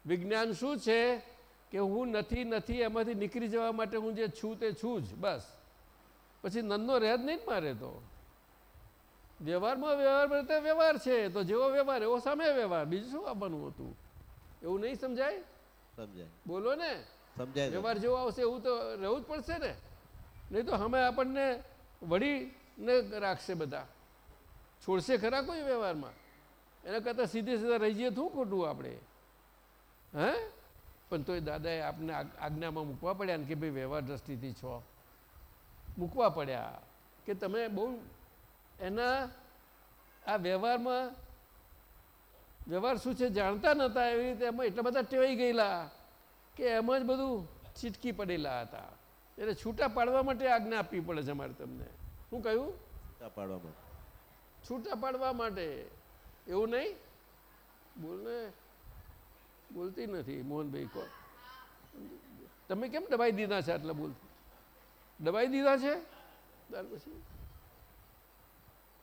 વિજ્ઞાન શું છે? કે હું નથી નથી એમાંથી નીકળી જવા માટે હું જે છું તે છું જ બસ. પછી નંદનો રહે જ નહીં મારે તો. વ્યવહારમાં વ્યવહાર તો વ્યવહાર છે તો જેવો વ્યવહાર એવો સામે વ્યવહાર. બીજું શું આપવાનું હતું? એવું નહીં સમજાય? સમજાય. બોલો ને. સમજાય વ્યવહાર જેવો આવશે એવું તો રહેવું જ પડશે ને. નહીં તો અમે આપણને વળીને રાખશે બધા. છોડશે ખરા કોઈ વ્યવહારમાં? એના કરતાં સીધે સીધા રહી જઈએ શું ખોટું આપણે? હે? પણ તોય દાદાએ આપને આજ્ઞામાં મૂકવા પડ્યા ને કે ભાઈ વ્યવહાર દ્રષ્ટિથી છો. મૂકવા પડ્યા કે તમે બહુ એના આ વ્યવહારમાં વ્યવહાર શું છે જાણતા નહોતા એવી રીતે એમાં એટલા બધા ટેવાઈ ગયેલા કે એમાં જ બધું ચીટકી પડેલા હતા. એટલે છૂટા પાડવા માટે આજ્ઞા આપવી પડે છે અમારે તમને. શું કહ્યું? છૂટા પાડવા માટે. છૂટા પાડવા માટે. એવું નહીં? બોલને બોલતી નથી મોહનભાઈ કો તમે કેમ દબાઈ દીધા છે આટલા બોલ દબાઈ દીધા છે?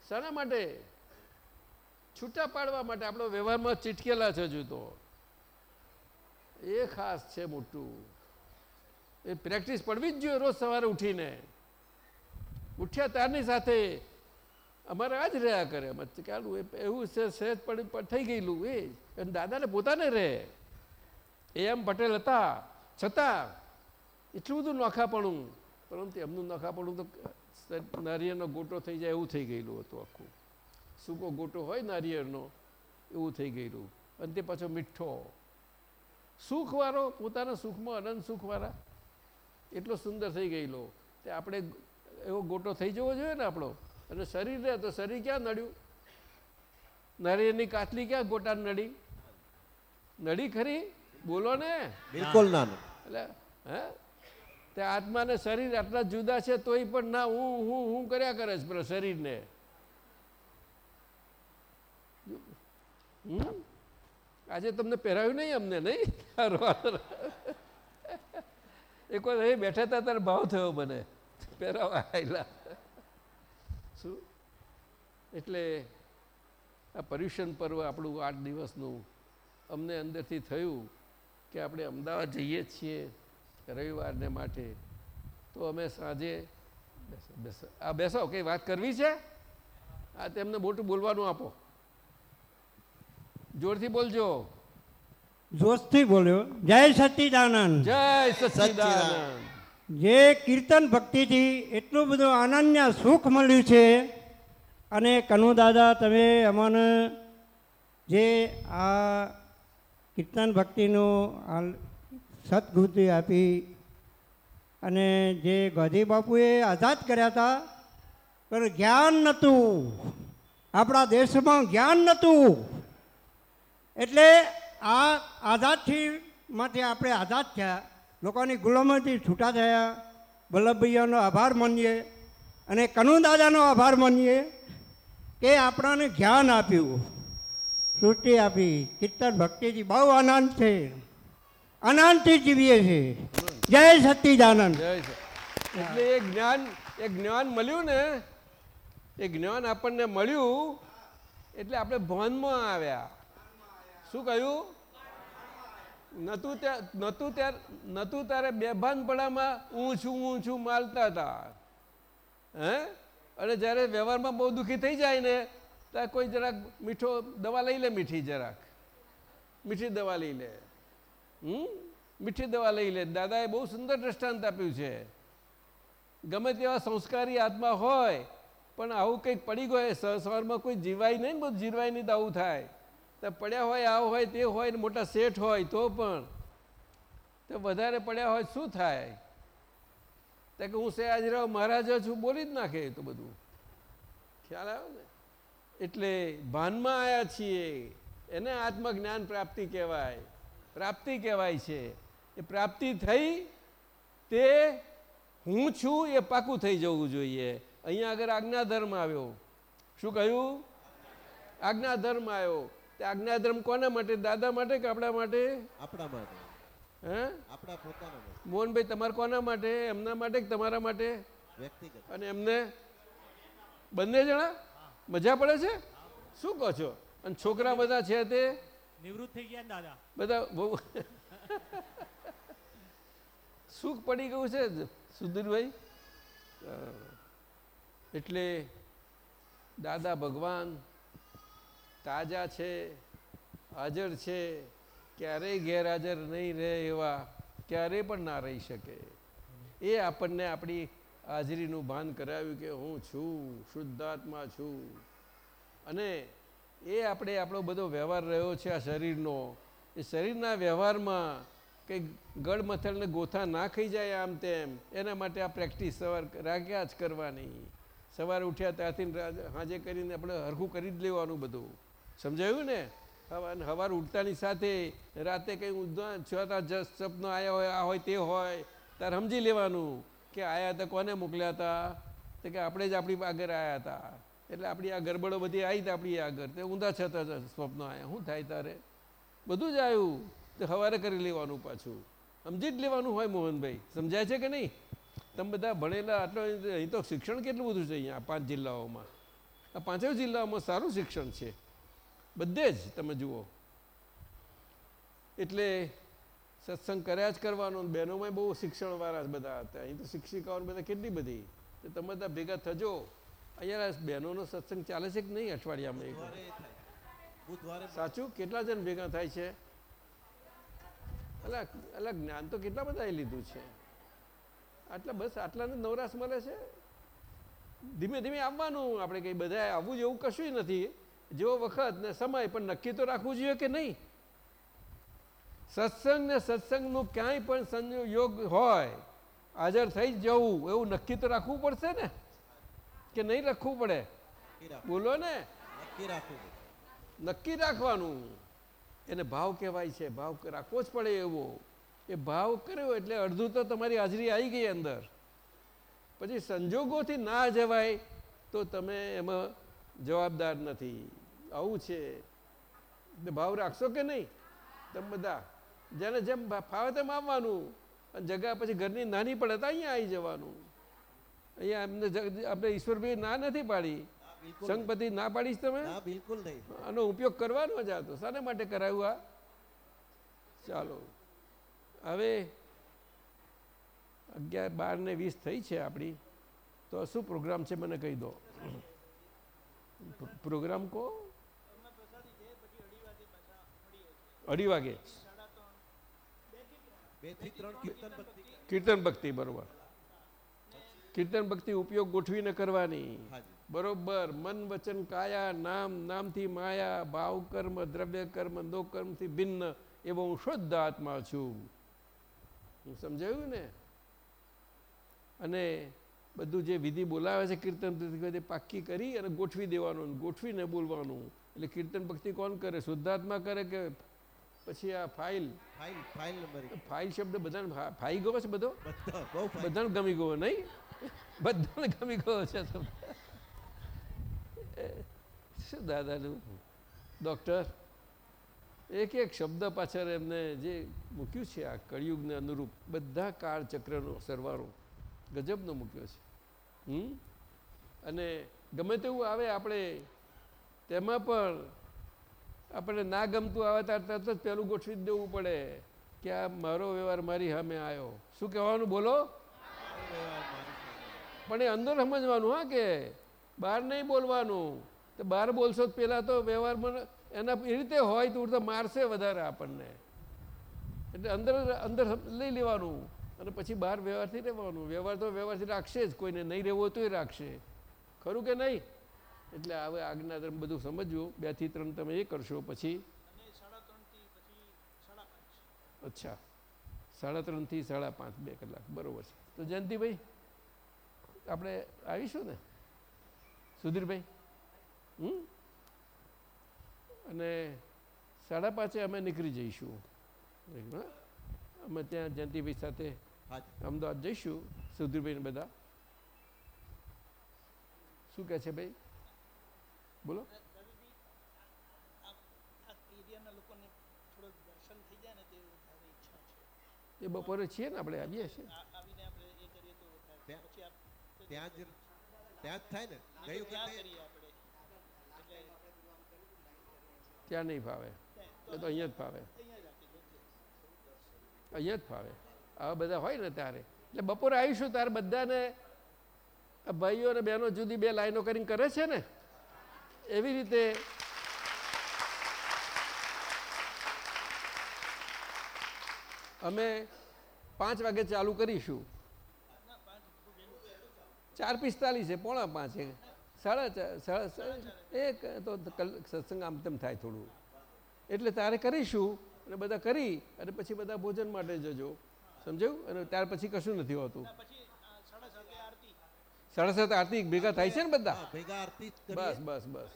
શાના માટે છૂટા પાડવા માટે આપણો વ્યવહારમાં ચીટકેલા છે તો. એ ખાસ છે મોટું. એ પ્રેક્ટિસ પડવી જ જોઈએ રોજ સવારે ઉઠીને. ઉઠ્યા ત્યારની સાથે અમારે આ જ રહ્યા કરે. અમે તો ચાલુ એવું છે, સહેજ પડી થઈ ગયેલું, એ. અને દાદાને પોતાને રહે. એ એમ પટેલ હતા. છતાં એટલું બધું નોખાપણું પરંતુ એમનું નોખાપણું તો નારિયેળનો ગોટો થઈ જાય એવું થઈ ગયેલું હતું આખું. સૂકો ગોટો હોય નારિયેળનો એવું થઈ ગયેલું. અને તે પાછો મીઠો. સુખવાળો પોતાના સુખમાં અનંત સુખવાળા. એટલો સુંદર થઈ ગયેલો. તે આપણે એવો ગોટો થઈ જવો જોઈએ ને આપણો. અને શરીર રહે તો શરીર ક્યાં નડ્યું? નારિયેળની કાટલી ક્યાં ગોટા નડી? નડી ખરી? બોલો ને. બિલકુલ ના ના. એટલે હે? તે આત્માને શરીર આટલા જુદા છે તોય પણ ના, હું હું હું કર્યા કરે છે શરીરને? આજે તમને પહેરાવ્યું નહીં અમને, નહીં. એક વાર અહીં બેઠા હતા ત્યારે ભાવ થયો મને. પહેરાવા આવેલા શું? એટલે આ પર્યુષણ પર્વ આપણું આઠ દિવસનું અમને અંદરથી થયું કે આપણે અમદાવાદ જઈએ છીએ. રવિવારને માટે. તો અમે સાંજે બેસો બેસો આ બેસો કંઈ વાત કરવી છે? આ તેમને મોટું બોલવાનું આપો. જોરથી બોલજો. જોશથી બોલ્યો. જય સચ્ચિદાનંદ જય સચ્ચિદાનંદ જે કીર્તન ભક્તિથી એટલું બધું અનન્ય સુખ મળ્યું છે. અને કનુ દાદા તમે અમને જે આ કીર્તન ભક્તિનું સદબુદ્ધિ આપી અને જે ગાંધી બાપુએ આઝાદ કર્યા હતા, પણ જ્ઞાન નહોતું. આપણા દેશમાં જ્ઞાન નહોતું. એટલે આ આઝાદથી માંથી આપણે આઝાદ થયા. લોકોની ગુલામીથી છૂટા થયા. વલ્લભભૈયાનો આભાર માનીએ અને કનુ દાદાનો આભાર માનીએ કે આપણાને જ્ઞાન આપ્યું. સૃષ્ટિ આપી. કીર્તન ભક્તિથી બહુ આનંદ છે. આનંદથી જીવીએ છીએ. જય સચ્ચિદાનંદ. એટલે એ જ્ઞાન એ જ્ઞાન મળ્યું ને, એ જ્ઞાન આપણને મળ્યું એટલે આપણે ભાનમાં આવ્યા. શું કહ્યું? નતું ત્યાં નતું ત્યારે નતું ત્યારે બેભાનપણામાં હું છું, હું માલતા હતા. હે? અને જ્યારે વ્યવહારમાં બહુ દુઃખી થઈ જાય ને ત્યારે કોઈ જરાક મીઠો દવા લઈ લે, મીઠી જરાક. મીઠી દવા લઈ લે. હમ? મીઠી દવા લઈ લે. દાદાએ બહુ સુંદર દ્રષ્ટાંત આપ્યું છે. ગમે તેવા સંસ્કારી આત્મા હોય, પણ આવું કંઈક પડી ગયો સવારમાં કોઈ જીવાય નહીં બધું જીરવાય નહીં તો આવું થાય. તો પડ્યા હોય આવું હોય, તે હોય ને મોટા શેઠ હોય તો પણ. તો વધારે પડ્યા હોય શું થાય? તો કે હું સયાજીરાવ મહારાજા છું બોલી જ નાખે તો બધું. ખ્યાલ આવ્યો ને? એટલે ભાનમાં આવ્યા છીએ. એને આત્મજ્ઞાન પ્રાપ્તિ કહેવાય. પ્રાપ્તિ કહેવાય છે. એ પ્રાપ્તિ થઈ તે હું છું એ પાકું થઈ જવું જોઈએ. અહીંયા આગળ આજ્ઞાધર્મ આવ્યો. શું કહ્યું? આજ્ઞાધર્મ આવ્યો. તે આજ્ઞાધર્મ કોના માટે? દાદા માટે કે આપણા માટે? આપણા માટે. હે? આપણા પોતાના મોહનભાઈ તમારે કોના માટે? એમના માટે કે તમારા માટે? વ્યક્તિગત. અને એમને? બંને જણા? મજા પડે છે? શું કહો છો? અને છોકરા બધા છે તે? નિવૃત્ત થઈ ગયા દાદા? બધા બહુ સુખ પડી ગયું છે સુધીરભાઈ. એટલે દાદા ભગવાન તાજા છે, હાજર છે, ક્યારેય ગેરહાજર નહીં રહે એવા ક્યારેય પણ ના રહી શકે. એ આપણને આપણી હાજરીનું ભાન કરાવ્યું કે હું છું, શુદ્ધાત્મા છું. અને એ આપણે આપણો બધો વ્યવહાર રહ્યો છે આ શરીરનો. એ શરીરના વ્યવહારમાં કંઈક ગળમથલને ગોથા ના ખાઈ જાય આમ તેમ, એના માટે આ પ્રેક્ટિસ સવાર રાખ્યા જ કરવાની. સવારે ઉઠ્યા ત્યાંથી હાજે કરીને આપણે હરખું કરી જ લેવાનું બધું. સમજાયું ને? સવાર ઉઠતાની સાથે રાતે કંઈ છોટા જસ સપનો આવ્યા હોય, આ હોય તે હોય ત્યારે સમજી લેવાનું કે આયા હતા કોને મોકલ્યા હતા? તો કે આપણે જ આપણી આગળ આવ્યા હતા. એટલે આપણી આ ગરબડો બધી આવી હતી આપણી આગળ. તે ઊંધા છતાં સ્વપ્ન આવ્યા શું થાય તારે? બધું જ આવ્યું તે સવારે કરી લેવાનું પાછું. સમજી જ લેવાનું હોય મોહનભાઈ. સમજાય છે કે નહીં? તમે બધા ભણેલા આટલો અહીં તો શિક્ષણ કેટલું બધું છે અહીંયા પાંચ જિલ્લાઓમાં? આ પાંચેય જિલ્લાઓમાં સારું શિક્ષણ છે. બધે જ તમે જુઓ. એટલે સત્સંગ કર્યા જ કરવાનો બહેનોમાં બહુ શિક્ષણવાળા બધા હતા. અહીં તો શિક્ષિકાઓને બધા કેટલી બધી. તમે બધા ભેગા થજો. અહીંયા બહેનોનો સત્સંગ ચાલે છે કે નહીં અઠવાડિયામાં એક સાચું? કેટલા જણ ભેગા થાય છે? અલા અલગ જ્ઞાન તો કેટલા બધા લીધું છે? આટલા બસ આટલાને નવરાશ મળે છે? ધીમે ધીમે આવવાનું. આપણે કંઈ બધા આવવું જેવું કશું નથી. જેવો વખત ને સમય પણ નક્કી તો રાખવું જોઈએ કે નહીં? સત્સંગ ને સત્સંગનું ક્યાંય પણ સંયોગ હોય હાજર થઈ જ જવું એવું નક્કી તો રાખવું પડશે ને? કે નહીં રાખવું પડે? બોલો ને. નક્કી રાખવાનું. એને ભાવ કહેવાય છે. ભાવ રાખવો જ પડે એવો. એ ભાવ કર્યો એટલે અડધું તો તમારી હાજરી આવી ગઈ અંદર. પછી સંજોગોથી ના જવાય તો તમે એમાં જવાબદાર નથી. આવું છે. ભાવ રાખશો કે નહીં? તમે બધા. જેને જેમ ફાવે તેમ આવવાનું. અને જગ્યા પછી ઘરની નાની પડે તો અહીંયા આવી જવાનું. અહીંયા એમને આપણે ઈશ્વરભાઈ ના નથી પાડી. સંઘપતિ ના પાડીશ તમે? બિલકુલ નહીં. આનો ઉપયોગ કરવાનો જ હતો શાના માટે કરાયું આ? ચાલો. હવે અગિયાર બાર ને વીસ થઈ છે આપણી. તો શું પ્રોગ્રામ છે મને કહી દો. પ્રોગ્રામ કો? અઢી વાગે. કીર્તન ભક્તિ બરોબર. કીર્તન ભક્તિ ઉપયોગ ગોઠવીને કરવાની. બરોબર. મન વચન કાયા નામ નામથી માયા ભાવ કર્મ દ્રવ્ય કર્મ નો કર્મથી ભિન્ન એવો હું શુદ્ધ આત્મા છું. હું સમજાયું ને? અને બધું જે વિધિ બોલાવે છે કીર્તન ભક્તિ પાક્કી કરી અને ગોઠવી દેવાનું ગોઠવીને બોલવાનું. એટલે કીર્તન ભક્તિ કોણ કરે? શુદ્ધાત્મા કરે કે પછી આ ફાઇલ? ફાઇલ ફાઇલ શબ્દ બધાને ફાઈ ગયો છે બધો? બધાને ગમી ગયો નહીં? બધાને ગમી ગયો છે શું દાદાનું? ડૉક્ટર, એક એક શબ્દ પાછળ એમને જે મૂક્યું છે આ કળિયુગને અનુરૂપ બધા કાળ ચક્રનો સરવાળો ગજબનો મૂક્યો છે. હમ? અને ગમે તેવું આવે આપણે તેમાં પણ આપણે ના ગમતું આવે ત્યારે તરત જ પહેલું ગોઠવી જ દેવું પડે કે આ મારો વ્યવહાર મારી સામે આવ્યો. શું કહેવાનું? બોલો. પણ એ અંદર સમજવાનું હા કે બહાર નહીં બોલવાનું. તો બહાર બોલશો તો પહેલાં તો વ્યવહારમાં એના એ રીતે હોય તો ઉડતા મારશે વધારે આપણને. એટલે અંદર અંદર લઈ લેવાનું. અને પછી બહાર વ્યવહારથી રહેવાનું. વ્યવહાર તો વ્યવહારથી રાખશે જ. કોઈને નહીં રહેવું તોય રાખશે. ખરું કે નહીં? એટલે હવે આજ્ઞા તમે બધું સમજવું બેથી ત્રણ તમે એ કરશો પછી. અચ્છા. સાડા ત્રણથી સાડા પાંચ બે કલાક. બરોબર છે. તો જયંતિભાઈ આપણે આવીશું ને? સુધીરભાઈ? હમ? અને સાડા પાંચે અમે નીકળી જઈશું. અમે ત્યાં જયંતિભાઈ સાથે અમદાવાદ જઈશું સુધીરભાઈને બધા. શું કહે છે ભાઈ? બોલો. એ બપોરે છીએ ને આપણે આવીએ છીએ આ- આવીને આપણે એ કરીએ તો વધારે ત્યાં- પછી આપ ત્યાં જ ત્યાં જ થાય ને? ગયું આપણે. ત્યાં નહીં ફાવે. એ તો અહીંયા જ ફાવે. અહીંયા જ ફાવે. આવા બધા હોય ને ત્યારે. એટલે બપોરે આવીશું ત્યારે બધાને આ ભાઈઓ અને બહેનો જુદી બે લાઈનો કરીને કરે છે ને? એવી રીતે અમે પાંચ વાગે ચાલુ કરીશું. ચાર પિસ્તાલીસ છે પોણા પાંચે. સાડા ચાર સાડા સાડા એક તો કલ- સત્સંગ આમ તેમ થાય થોડું. એટલે તારે કરીશું અને બધા કરી અને પછી બધા ભોજન માટે જજો. સમજાયું? અને ત્યાર પછી કશું નથી હોતું. સાડા સાતે આરતી. ભેગા થાય છે ને બધા? ભેગા આરતી બસ બસ બસ.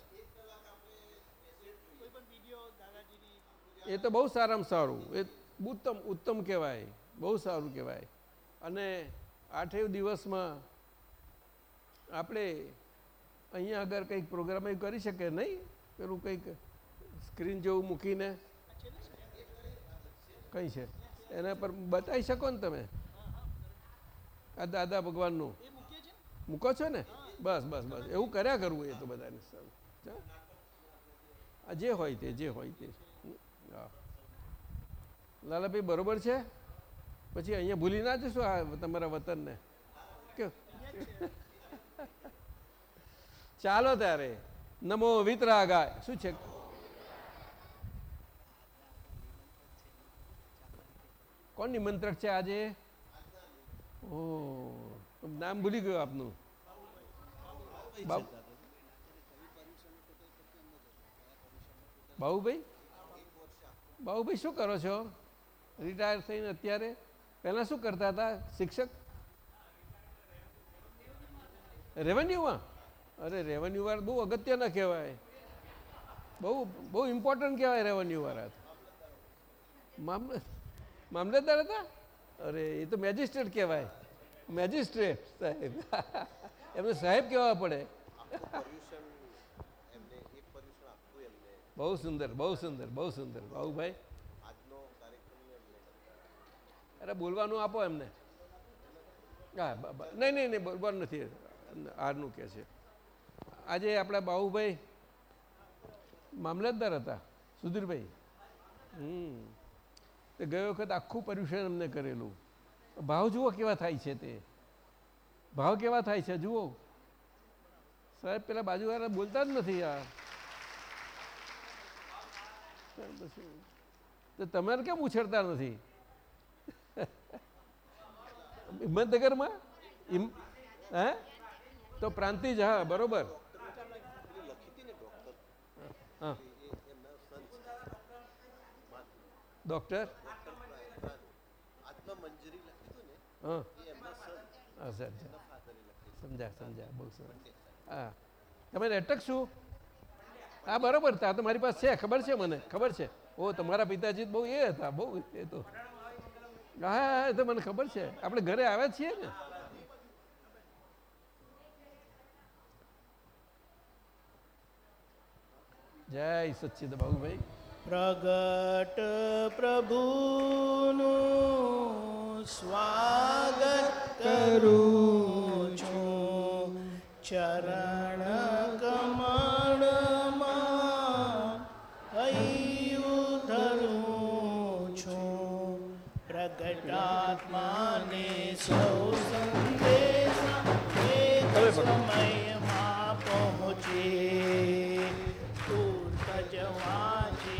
કોઈ પણ વીડિયો દાદાજીની એ તો બહુ સારામાં સારું. એ ઉત્તમ ઉત્તમ કહેવાય. બહુ સારું કહેવાય. અને આઠેય દિવસમાં આપણે અહીંયા આગળ કંઈક પ્રોગ્રામ એ કરી શકે નહીં, પેલું કંઈક સ્ક્રીન જેવું મૂકીને? કઈ છે? એના પર બતાવી શકો ને તમે? આ દાદા ભગવાનનું. મૂકો છો ને? બસ બસ બસ. એવું કર્યા કરવું એ તો બધાને. આ જે હોય તે, જે હોય તે. હા. લાલાભાઈ, બરોબર છે? પછી અહીંયા ભૂલી ના જશો આ તમારા વતનને? કે ચાલો ત્યારે. નમો વિતરાગાય. શું છે? કોણ નિમંત્રક છે આજે? ઓ નામ ભૂલી ગયો આપનું. બાબુ બાબુભાઈ? બાબુભાઈ, શું કરો છો? રિટાયર થઈને અત્યારે? પહેલાં શું કરતા હતા, શિક્ષક? રેવન્યુમાં? અરે રેવન્યુ વાર બહુ અગત્યના કહેવાય. બહુ બહુ ઇમ્પોર્ટન્ટ કહેવાય રેવન્યુ વાળા મામલે, મામલેદાર હતા? અરે, એ તો મેજિસ્ટ્રેટ કહેવાય. મેજિસ્ટ્રેટ સાહેબ. [LAUGHS] એમને સાહેબ કહેવા પડે. બહુ સુંદર બહુ સુંદર બહુ સુંદર. એમને અરે, બોલવાનું આપો એમને. હા નહીં નહીં નહીં, બોલવાનું નથી. આરનું કહે છે. આજે આપણા બાહુભાઈ મામલતદાર હતા સુધીરભાઈ. હમ. તે ગયો વખત આખું પર્યુષણ એમને કરેલું. ભાવ જુઓ કેવા થાય છે તે. ભાવ કેવા થાય છે જુઓ. સાહેબ પેલા બાજુવાળા બોલતા જ નથી આ. તો તમારે કેમ ઉછેરતા નથી? હિંમતનગરમાં? હે? તો પ્રાંતિજ હા બરોબર. હા. ડૉક્ટર હા. હા સર સમજ્યા સમજ્યા. બહુ સરસ હા. તમે અટક શું હા બરોબર. તા તો મારી પાસે છે. ખબર છે મને? ખબર છે? ઓ તમારા પિતાજી બહુ એ હતા. બહુ એ તો. હા હા એ તો મને ખબર છે. આપણે ઘરે આવ્યા છીએ ને? જય સચ્ચિદ ભાઈ પ્રગટ પ્રભુનું સ્વાગત કરું છું. ચરણ કમળમાં હૈયું ધરું છું. પ્રગટાત્માને સૌ वाजे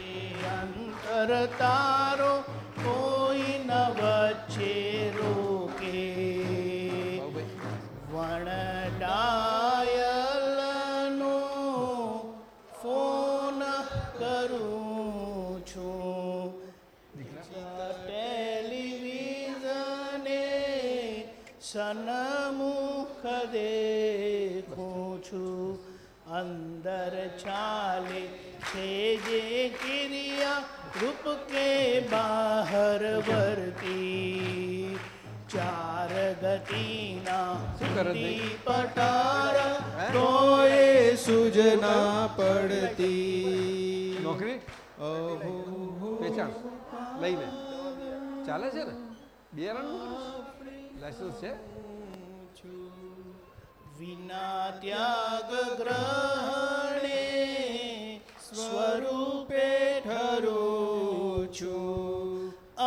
अन्तर तारो को नव चेरो રૂપ કે બહાર વર્તી ચાર ગતિના છે? પટાર તોય સૂજના પડતી નોકરી? ઓહો વેચાણ? લઈને ચાલે છે ને? બિયારણ લાયસન્સ છે? વિના ત્યાગ ગ્રહણે સ્વરૂપે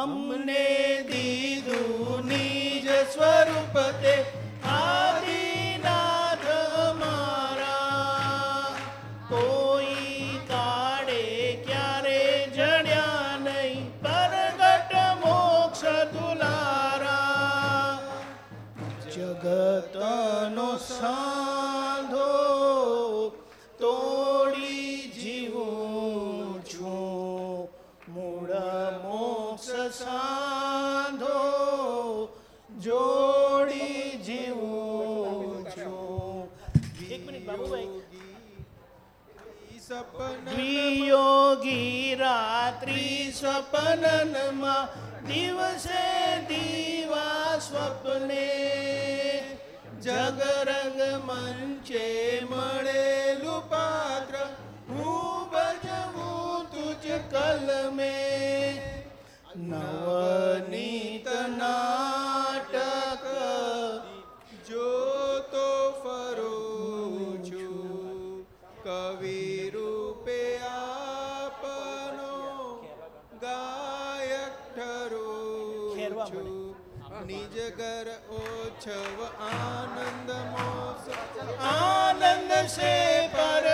અમને દીધું નિજ સ્વરૂપ તે સપન દ્વિયોગી રાત્રિ સ્વપનનમાં દિવસે દીવા સ્વપ્ને જગરંગ મંચે મળેલું પાત્ર હું ભજવું તુજ કલમે નવનીત આનંદ સે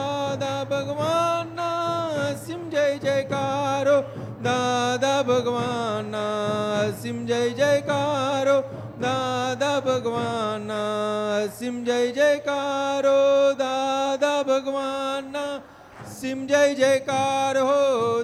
ભગવાનના અસીમ જય જયકારો. દાદા ભગવાનના અસીમ જય જયકારો. દાદા ભગવાનના સિમ જય જયકાર હો.